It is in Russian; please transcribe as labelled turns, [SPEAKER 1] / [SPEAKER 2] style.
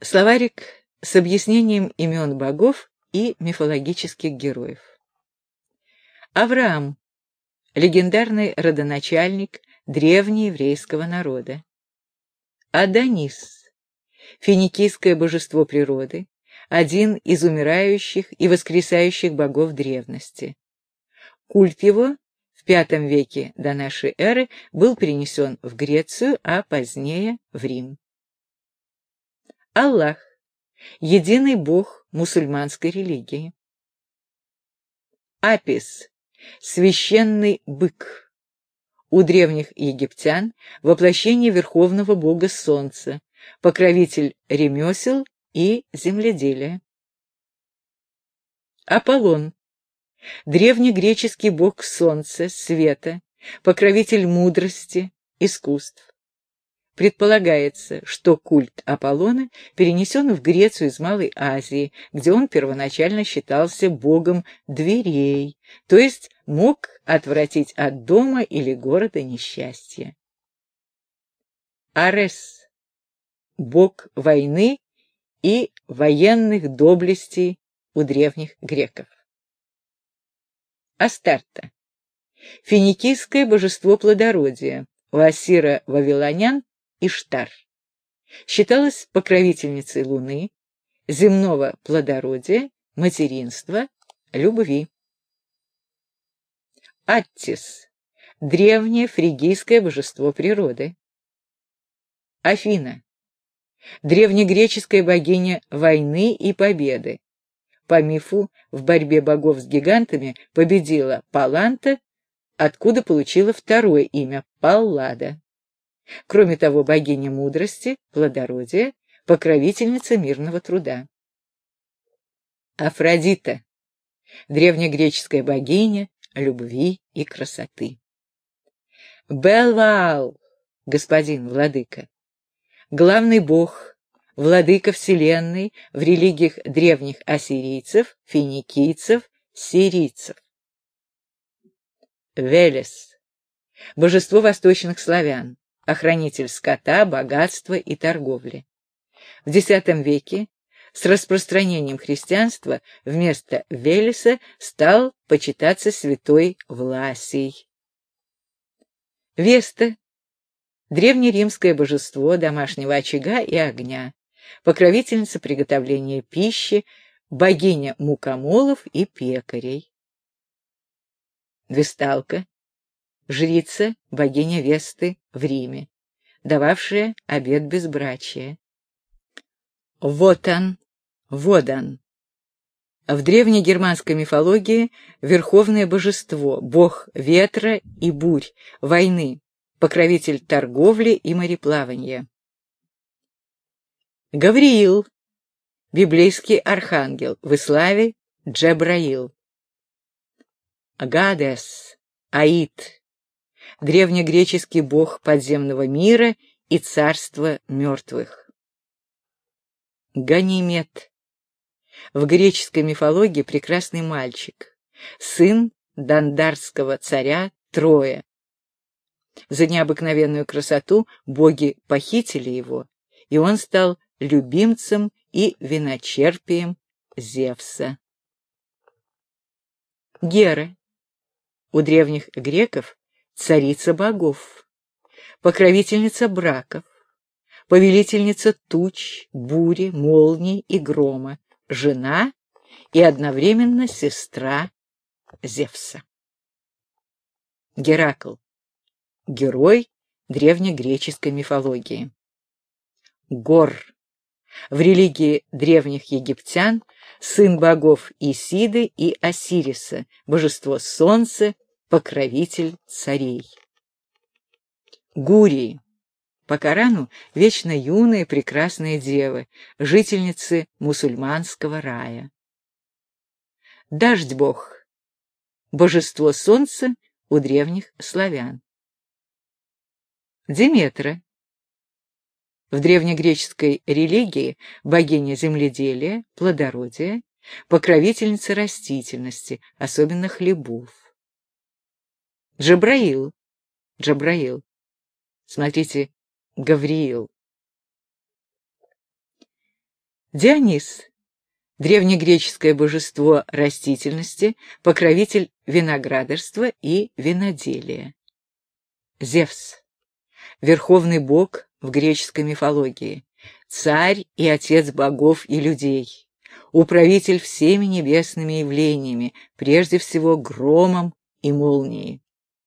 [SPEAKER 1] Словарик с объяснением имен богов и мифологических героев. Авраам – легендарный родоначальник древнееврейского народа. Адонис – финикийское божество природы, один из умирающих и воскресающих богов древности. Культ его в V веке до нашей эры был перенесен в Грецию, а позднее в Рим. Аллах – единый бог мусульманской религии. Апис – священный бык. У древних египтян воплощение верховного бога солнца, покровитель ремесел и земледелия. Аполлон – древнегреческий бог солнца, света, покровитель мудрости, искусств. Предполагается, что культ Аполлона перенесен в Грецию из Малой Азии, где он первоначально считался богом дверей, то есть мог отвратить от дома или города несчастье. Арес – бог войны и военных доблестей у древних греков. Астарта – финикийское божество плодородия, у ассира-вавилонян Иштар. Считалась покровительницей Луны, земного плодородия, материнства, любви. Аттис – древнее фригийское божество природы. Афина – древнегреческая богиня войны и победы. По мифу, в борьбе богов с гигантами победила Паланта, откуда получила второе имя – Паллада. Кроме того, богиня мудрости, плодородия, покровительница мирного труда. Афродита – древнегреческая богиня любви и красоты. Белваал – господин, владыка. Главный бог, владыка вселенной в религиях древних ассирийцев, финикийцев, сирийцев. Велес – божество восточных славян охранитель скота, богатства и торговли. В X веке с распространением христианства вместо Велеса стал почитаться святой Власий. Веста – древнеримское божество домашнего очага и огня, покровительница приготовления пищи, богиня мукомолов и пекарей. Весталка жрица, богиня Весты в Риме, дававшая обет безбрачия. Вотан, Водан. В древней германской мифологии верховное божество, бог ветра и бурь, войны, покровитель торговли и мореплавания. Гавриил, библейский архангел, в иславе Джебраил. Гадес, Аид, древнегреческий бог подземного мира и царства мертвых. Ганимед. В греческой мифологии прекрасный мальчик, сын дандарского царя Троя. За необыкновенную красоту боги похитили его, и он стал любимцем и виночерпием Зевса. Гера. У древних греков царица богов, покровительница браков, повелительница туч, бури, молний и грома, жена и одновременно сестра Зевса. Геракл. Герой древнегреческой мифологии. Гор. В религии древних египтян сын богов Исиды и Осириса, божество солнца покровитель царей. Гурии. По Корану вечно юные прекрасные девы, жительницы мусульманского рая. Дождь-бог. Божество солнца у древних славян. Диметра. В древнегреческой религии богиня земледелия, плодородия, покровительница растительности, особенно хлебов. Джабраил. Джабраил. Смотрите, Гавриил. Дионис – древнегреческое божество растительности, покровитель виноградарства и виноделия. Зевс – верховный бог в греческой мифологии, царь и отец богов и людей, управитель всеми небесными явлениями, прежде всего громом и молнией.